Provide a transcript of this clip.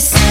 this.